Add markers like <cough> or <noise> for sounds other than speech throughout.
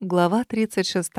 Глава 36.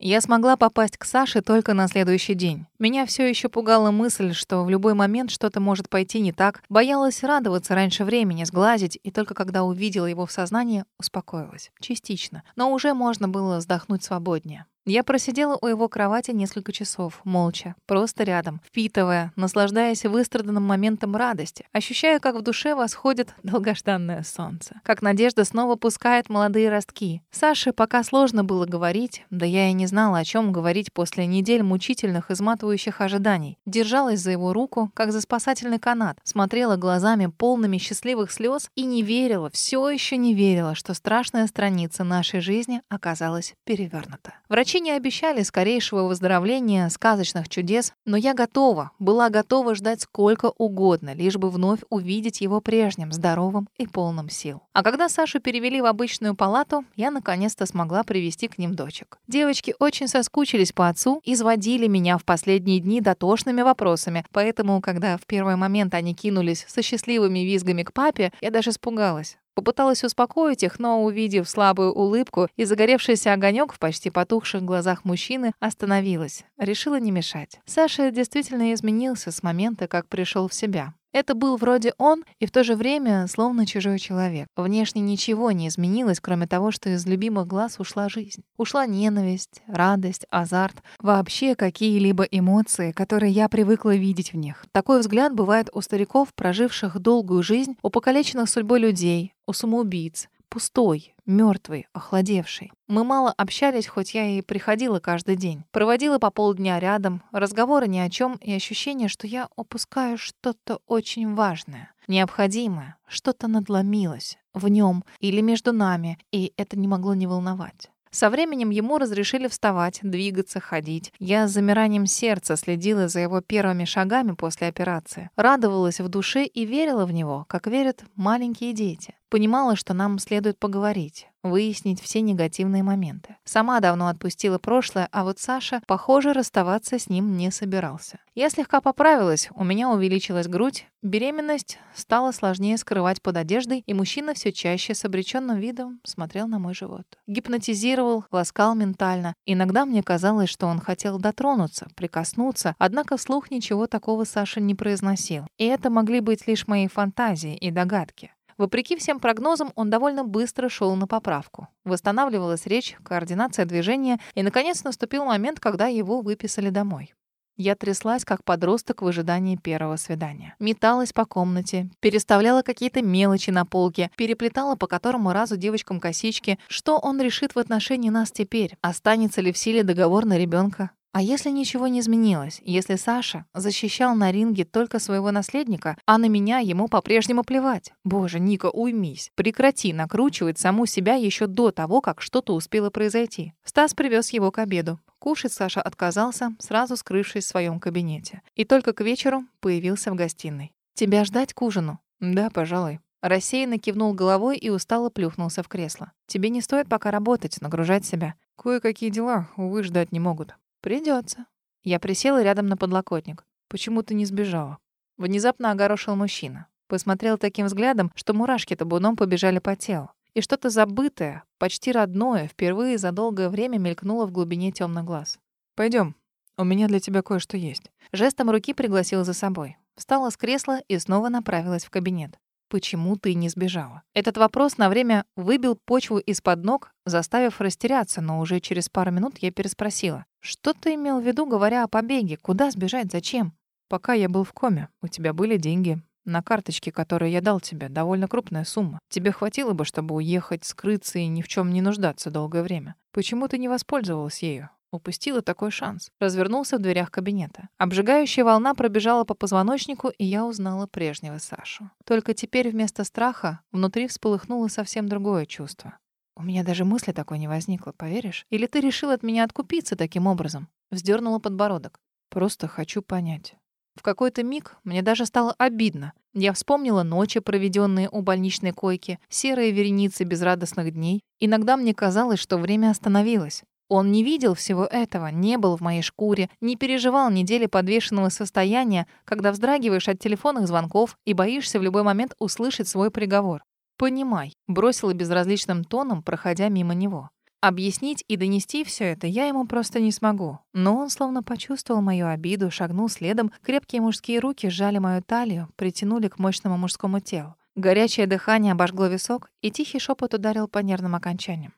Я смогла попасть к Саше только на следующий день. Меня все еще пугала мысль, что в любой момент что-то может пойти не так. Боялась радоваться раньше времени, сглазить, и только когда увидела его в сознании, успокоилась. Частично. Но уже можно было вздохнуть свободнее. Я просидела у его кровати несколько часов, молча, просто рядом, впитывая, наслаждаясь выстраданным моментом радости, ощущая, как в душе восходит <laughs> долгожданное солнце, как надежда снова пускает молодые ростки. Саше пока сложно было говорить, да я и не знала, о чем говорить после недель мучительных, изматывающих ожиданий. Держалась за его руку, как за спасательный канат, смотрела глазами полными счастливых слез и не верила, все еще не верила, что страшная страница нашей жизни оказалась перевернута. Врачи не обещали скорейшего выздоровления, сказочных чудес, но я готова, была готова ждать сколько угодно, лишь бы вновь увидеть его прежним, здоровым и полным сил. А когда Сашу перевели в обычную палату, я наконец-то смогла привести к ним дочек. Девочки очень соскучились по отцу и изводили меня в последние дни дотошными вопросами, поэтому, когда в первый момент они кинулись со счастливыми визгами к папе, я даже испугалась. Попыталась успокоить их, но, увидев слабую улыбку и загоревшийся огонек в почти потухших глазах мужчины, остановилась. Решила не мешать. Саша действительно изменился с момента, как пришел в себя. Это был вроде он и в то же время словно чужой человек. Внешне ничего не изменилось, кроме того, что из любимых глаз ушла жизнь. Ушла ненависть, радость, азарт, вообще какие-либо эмоции, которые я привыкла видеть в них. Такой взгляд бывает у стариков, проживших долгую жизнь, у покалеченных судьбой людей, у самоубийц, пустой, мертвый, охладевший. Мы мало общались, хоть я и приходила каждый день. Проводила по полдня рядом, разговоры ни о чем и ощущение, что я упускаю что-то очень важное, необходимое, что-то надломилось в нем или между нами, и это не могло не волновать. Со временем ему разрешили вставать, двигаться, ходить. Я с замиранием сердца следила за его первыми шагами после операции. Радовалась в душе и верила в него, как верят маленькие дети. Понимала, что нам следует поговорить, выяснить все негативные моменты. Сама давно отпустила прошлое, а вот Саша, похоже, расставаться с ним не собирался. Я слегка поправилась, у меня увеличилась грудь, беременность стала сложнее скрывать под одеждой, и мужчина все чаще с обреченным видом смотрел на мой живот. Гипнотизировал, ласкал ментально. Иногда мне казалось, что он хотел дотронуться, прикоснуться, однако вслух ничего такого Саша не произносил. И это могли быть лишь мои фантазии и догадки. Вопреки всем прогнозам, он довольно быстро шел на поправку. Восстанавливалась речь, координация движения, и, наконец, наступил момент, когда его выписали домой. Я тряслась, как подросток в ожидании первого свидания. Металась по комнате, переставляла какие-то мелочи на полке, переплетала по которому разу девочкам косички. Что он решит в отношении нас теперь? Останется ли в силе договор на ребенка? А если ничего не изменилось? Если Саша защищал на ринге только своего наследника, а на меня ему по-прежнему плевать? Боже, Ника, уймись. Прекрати накручивать саму себя еще до того, как что-то успело произойти. Стас привез его к обеду. Кушать Саша отказался, сразу скрывшись в своем кабинете. И только к вечеру появился в гостиной. «Тебя ждать к ужину?» «Да, пожалуй». Рассеянно кивнул головой и устало плюхнулся в кресло. «Тебе не стоит пока работать, нагружать себя. Кое-какие дела, увы, ждать не могут». Придется. Я присела рядом на подлокотник. Почему ты не сбежала? Внезапно огорошил мужчина. Посмотрел таким взглядом, что мурашки табуном побежали по телу. И что-то забытое, почти родное, впервые за долгое время мелькнуло в глубине темных глаз. Пойдем, у меня для тебя кое-что есть. Жестом руки пригласил за собой. Встала с кресла и снова направилась в кабинет почему ты не сбежала? Этот вопрос на время выбил почву из-под ног, заставив растеряться, но уже через пару минут я переспросила. Что ты имел в виду, говоря о побеге? Куда сбежать? Зачем? Пока я был в коме, у тебя были деньги. На карточке, которую я дал тебе, довольно крупная сумма. Тебе хватило бы, чтобы уехать, скрыться и ни в чем не нуждаться долгое время. Почему ты не воспользовалась ею? Упустила такой шанс. Развернулся в дверях кабинета. Обжигающая волна пробежала по позвоночнику, и я узнала прежнего Сашу. Только теперь вместо страха внутри всполыхнуло совсем другое чувство. У меня даже мысли такой не возникло, поверишь? Или ты решил от меня откупиться таким образом? Вздернула подбородок. Просто хочу понять. В какой-то миг мне даже стало обидно. Я вспомнила ночи, проведенные у больничной койки, серые вереницы безрадостных дней. Иногда мне казалось, что время остановилось. Он не видел всего этого, не был в моей шкуре, не переживал недели подвешенного состояния, когда вздрагиваешь от телефонных звонков и боишься в любой момент услышать свой приговор. Понимай, бросила безразличным тоном, проходя мимо него. Объяснить и донести все это я ему просто не смогу. Но он словно почувствовал мою обиду, шагнул следом, крепкие мужские руки сжали мою талию, притянули к мощному мужскому телу. Горячее дыхание обожгло висок, и тихий шепот ударил по нервным окончаниям.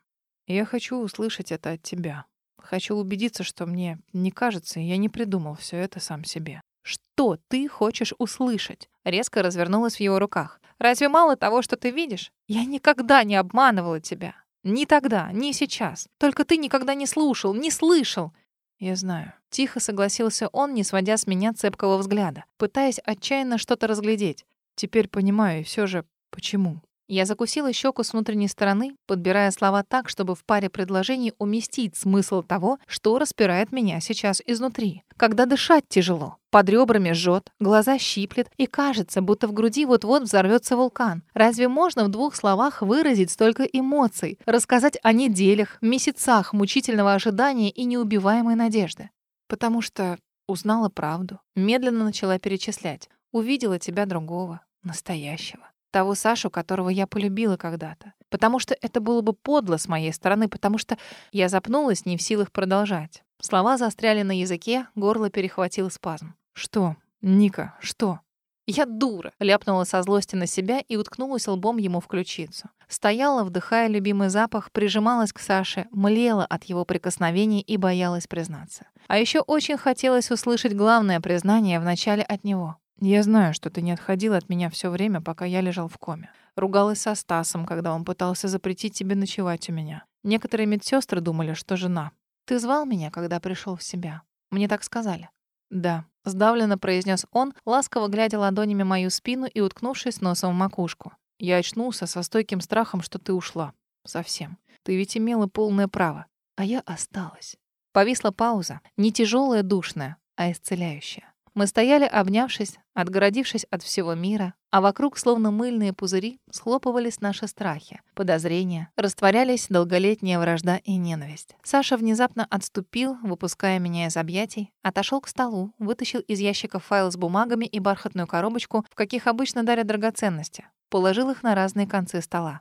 «Я хочу услышать это от тебя. Хочу убедиться, что мне не кажется, и я не придумал все это сам себе». «Что ты хочешь услышать?» Резко развернулась в его руках. «Разве мало того, что ты видишь? Я никогда не обманывала тебя. Ни тогда, ни сейчас. Только ты никогда не слушал, не слышал. Я знаю. Тихо согласился он, не сводя с меня цепкого взгляда, пытаясь отчаянно что-то разглядеть. Теперь понимаю, и все же, почему. Я закусила щеку с внутренней стороны, подбирая слова так, чтобы в паре предложений уместить смысл того, что распирает меня сейчас изнутри. Когда дышать тяжело, под ребрами жжет, глаза щиплет, и кажется, будто в груди вот-вот взорвется вулкан. Разве можно в двух словах выразить столько эмоций, рассказать о неделях, месяцах мучительного ожидания и неубиваемой надежды? Потому что узнала правду, медленно начала перечислять, увидела тебя другого, настоящего. Того Сашу, которого я полюбила когда-то. Потому что это было бы подло с моей стороны, потому что я запнулась, не в силах продолжать. Слова застряли на языке, горло перехватил спазм. «Что? Ника, что?» «Я дура!» — ляпнула со злости на себя и уткнулась лбом ему в ключицу. Стояла, вдыхая любимый запах, прижималась к Саше, млела от его прикосновений и боялась признаться. А еще очень хотелось услышать главное признание вначале от него. Я знаю, что ты не отходила от меня все время, пока я лежал в коме. Ругалась со Стасом, когда он пытался запретить тебе ночевать у меня. Некоторые медсестры думали, что жена. Ты звал меня, когда пришел в себя. Мне так сказали. Да, сдавленно произнес он, ласково глядя ладонями мою спину и уткнувшись носом в макушку. Я очнулся со стойким страхом, что ты ушла. Совсем. Ты ведь имела полное право. А я осталась. Повисла пауза, не тяжелая душная, а исцеляющая. Мы стояли, обнявшись, отгородившись от всего мира, а вокруг, словно мыльные пузыри, схлопывались наши страхи, подозрения, растворялись долголетняя вражда и ненависть. Саша внезапно отступил, выпуская меня из объятий, отошел к столу, вытащил из ящика файл с бумагами и бархатную коробочку, в каких обычно дарят драгоценности, положил их на разные концы стола.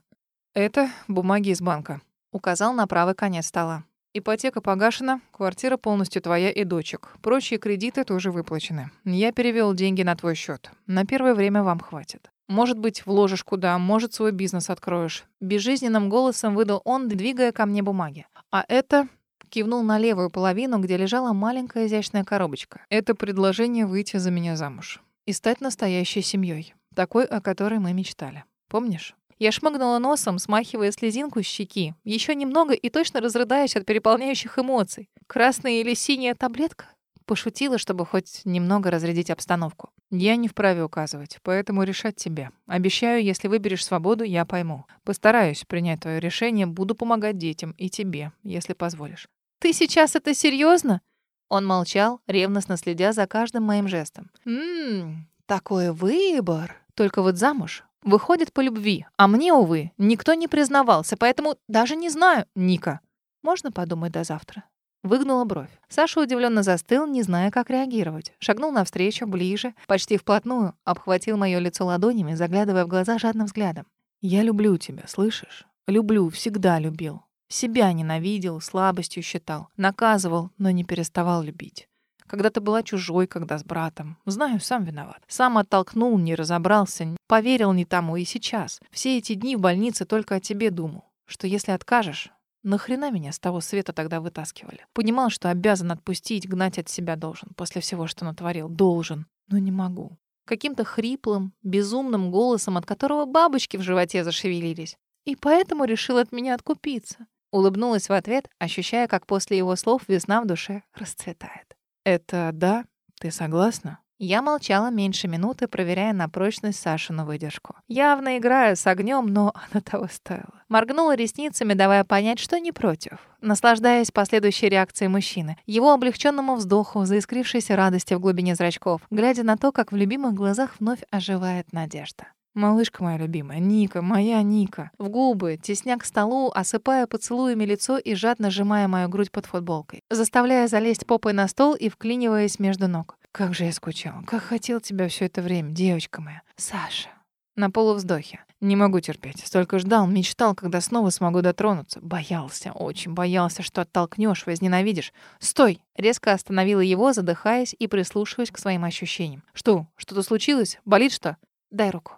«Это бумаги из банка», — указал на правый конец стола. Ипотека погашена, квартира полностью твоя и дочек. Прочие кредиты тоже выплачены. Я перевел деньги на твой счет. На первое время вам хватит. Может быть, вложишь куда, может, свой бизнес откроешь. Безжизненным голосом выдал он, двигая ко мне бумаги. А это кивнул на левую половину, где лежала маленькая изящная коробочка. Это предложение выйти за меня замуж и стать настоящей семьей, такой, о которой мы мечтали. Помнишь? Я шмыгнула носом, смахивая слезинку с щеки. Еще немного и точно разрыдаюсь от переполняющих эмоций. Красная или синяя таблетка? Пошутила, чтобы хоть немного разрядить обстановку. Я не вправе указывать, поэтому решать тебе. Обещаю, если выберешь свободу, я пойму. Постараюсь принять твое решение, буду помогать детям и тебе, если позволишь. Ты сейчас это серьезно? Он молчал, ревностно следя за каждым моим жестом. Ммм, такой выбор. Только вот замуж Выходит по любви, а мне, увы, никто не признавался, поэтому даже не знаю, Ника. Можно подумать до завтра? Выгнула бровь. Саша удивленно застыл, не зная, как реагировать. Шагнул навстречу, ближе, почти вплотную, обхватил мое лицо ладонями, заглядывая в глаза жадным взглядом. «Я люблю тебя, слышишь? Люблю, всегда любил. Себя ненавидел, слабостью считал, наказывал, но не переставал любить. Когда ты была чужой, когда с братом. Знаю, сам виноват. Сам оттолкнул, не разобрался, поверил не тому и сейчас. Все эти дни в больнице только о тебе думал. Что если откажешь, нахрена меня с того света тогда вытаскивали? Понимал, что обязан отпустить, гнать от себя должен. После всего, что натворил. Должен. Но не могу. Каким-то хриплым, безумным голосом, от которого бабочки в животе зашевелились. И поэтому решил от меня откупиться. Улыбнулась в ответ, ощущая, как после его слов весна в душе расцветает. «Это да? Ты согласна?» Я молчала меньше минуты, проверяя на прочность Сашину выдержку. Явно играю с огнем, но <laughs> она того стоила. Моргнула ресницами, давая понять, что не против. Наслаждаясь последующей реакцией мужчины, его облегченному вздоху, заискрившейся радости в глубине зрачков, глядя на то, как в любимых глазах вновь оживает надежда. Малышка моя любимая, Ника, моя Ника. В губы, тесня к столу, осыпая поцелуями лицо и жадно сжимая мою грудь под футболкой. Заставляя залезть попой на стол и вклиниваясь между ног. Как же я скучал. Как хотел тебя все это время, девочка моя. Саша. На полувздохе. Не могу терпеть. Столько ждал, мечтал, когда снова смогу дотронуться. Боялся, очень боялся, что оттолкнешь, возненавидишь. Стой! Резко остановила его, задыхаясь и прислушиваясь к своим ощущениям. Что? Что-то случилось? Болит что? Дай руку.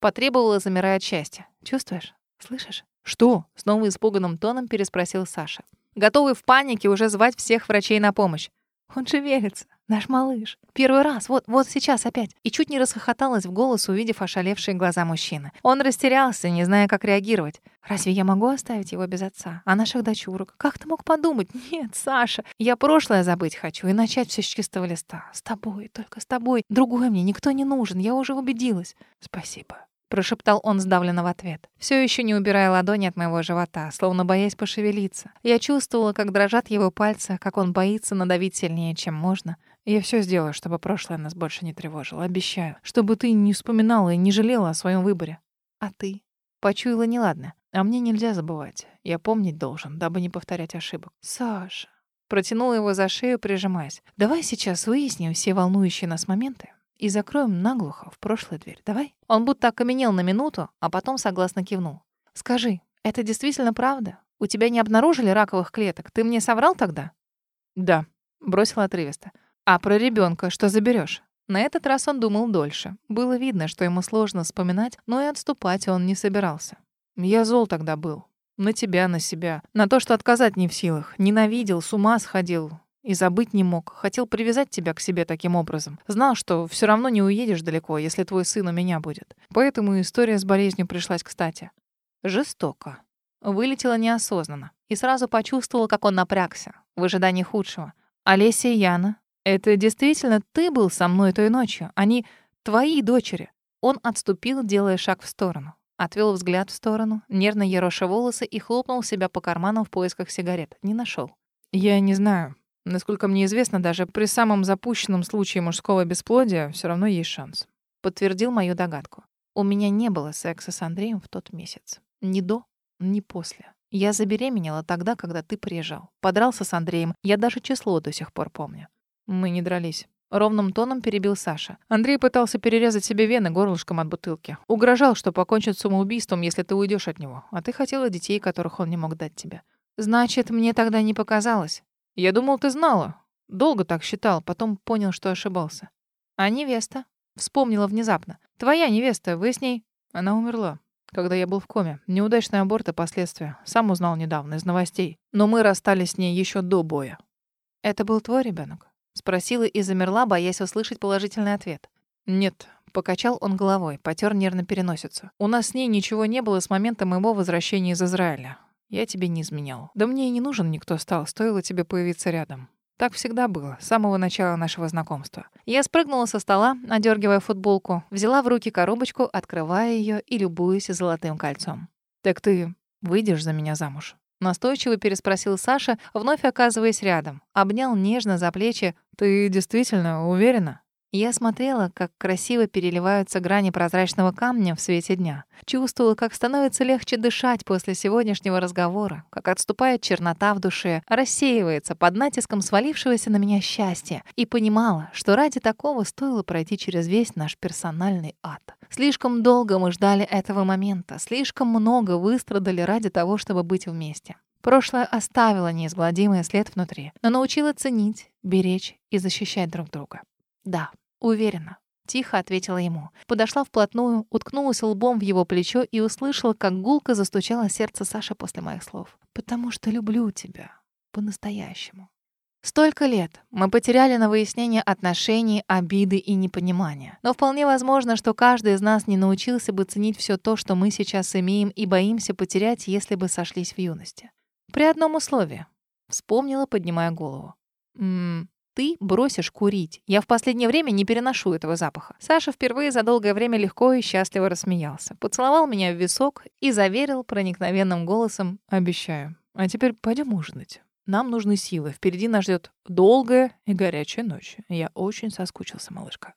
Потребовала, замирая от счастья. Чувствуешь? Слышишь? Что? Снова испуганным тоном переспросил Саша. Готовый в панике уже звать всех врачей на помощь. Он шевелится. Наш малыш. Первый раз, вот, вот сейчас опять. И чуть не расхохоталась в голос, увидев ошалевшие глаза мужчины. Он растерялся, не зная, как реагировать. Разве я могу оставить его без отца? А наших дочурок? Как ты мог подумать? <laughs> Нет, Саша. Я прошлое забыть хочу и начать все с чистого листа. С тобой, только с тобой. Другой мне никто не нужен, я уже убедилась. Спасибо прошептал он сдавленно в ответ, все еще не убирая ладони от моего живота, словно боясь пошевелиться. Я чувствовала, как дрожат его пальцы, как он боится надавить сильнее, чем можно. Я все сделаю, чтобы прошлое нас больше не тревожило, обещаю, чтобы ты не вспоминала и не жалела о своем выборе. А ты? Почуяла неладно. А мне нельзя забывать. Я помнить должен, дабы не повторять ошибок. Саша. Протянула его за шею, прижимаясь. Давай сейчас выясним все волнующие нас моменты, и закроем наглухо в прошлую дверь. Давай?» Он будто окаменел на минуту, а потом согласно кивнул. «Скажи, это действительно правда? У тебя не обнаружили раковых клеток? Ты мне соврал тогда?» «Да», — бросила отрывисто. «А про ребенка что заберешь? На этот раз он думал дольше. Было видно, что ему сложно вспоминать, но и отступать он не собирался. «Я зол тогда был. На тебя, на себя. На то, что отказать не в силах. Ненавидел, с ума сходил. И забыть не мог. Хотел привязать тебя к себе таким образом. Знал, что все равно не уедешь далеко, если твой сын у меня будет. Поэтому история с болезнью пришлась кстати. Жестоко. Вылетела неосознанно. И сразу почувствовала, как он напрягся, в ожидании худшего. «Олеся и Яна, это действительно ты был со мной той ночью? Они твои дочери?» Он отступил, делая шаг в сторону. Отвел взгляд в сторону, нервно ероша волосы и хлопнул себя по карманам в поисках сигарет. Не нашел. «Я не знаю. Насколько мне известно, даже при самом запущенном случае мужского бесплодия все равно есть шанс. Подтвердил мою догадку. У меня не было секса с Андреем в тот месяц. Ни до, ни после. Я забеременела тогда, когда ты приезжал. Подрался с Андреем. Я даже число до сих пор помню. Мы не дрались. Ровным тоном перебил Саша. Андрей пытался перерезать себе вены горлышком от бутылки. Угрожал, что покончит самоубийством, если ты уйдешь от него. А ты хотела детей, которых он не мог дать тебе. Значит, мне тогда не показалось. Я думал, ты знала. Долго так считал, потом понял, что ошибался. А невеста? Вспомнила внезапно. Твоя невеста, вы с ней... Она умерла, когда я был в коме. Неудачный аборт и последствия. Сам узнал недавно из новостей. Но мы расстались с ней еще до боя. Это был твой ребенок? Спросила и замерла, боясь услышать положительный ответ. Нет, покачал он головой, потер нервно переносицу. У нас с ней ничего не было с момента моего возвращения из Израиля. Я тебе не изменял. Да мне и не нужен никто стал, стоило тебе появиться рядом. Так всегда было, с самого начала нашего знакомства. Я спрыгнула со стола, одергивая футболку, взяла в руки коробочку, открывая ее и любуясь золотым кольцом. «Так ты выйдешь за меня замуж?» Настойчиво переспросил Саша, вновь оказываясь рядом. Обнял нежно за плечи. «Ты действительно уверена?» Я смотрела, как красиво переливаются грани прозрачного камня в свете дня. Чувствовала, как становится легче дышать после сегодняшнего разговора, как отступает чернота в душе, рассеивается под натиском свалившегося на меня счастья. И понимала, что ради такого стоило пройти через весь наш персональный ад. Слишком долго мы ждали этого момента, слишком много выстрадали ради того, чтобы быть вместе. Прошлое оставило неизгладимый след внутри, но научило ценить, беречь и защищать друг друга. Да, «Уверена», — тихо ответила ему. Подошла вплотную, уткнулась лбом в его плечо и услышала, как гулко застучало сердце Саши после моих слов. «Потому что люблю тебя. По-настоящему». Столько лет мы потеряли на выяснение отношений, обиды и непонимания. Но вполне возможно, что каждый из нас не научился бы ценить все то, что мы сейчас имеем, и боимся потерять, если бы сошлись в юности. При одном условии. Вспомнила, поднимая голову. «М -м, ты бросишь курить. Я в последнее время не переношу этого запаха. Саша впервые за долгое время легко и счастливо рассмеялся. Поцеловал меня в висок и заверил проникновенным голосом «Обещаю. А теперь пойдем ужинать. Нам нужны силы. Впереди нас ждет долгая и горячая ночь. Я очень соскучился, малышка».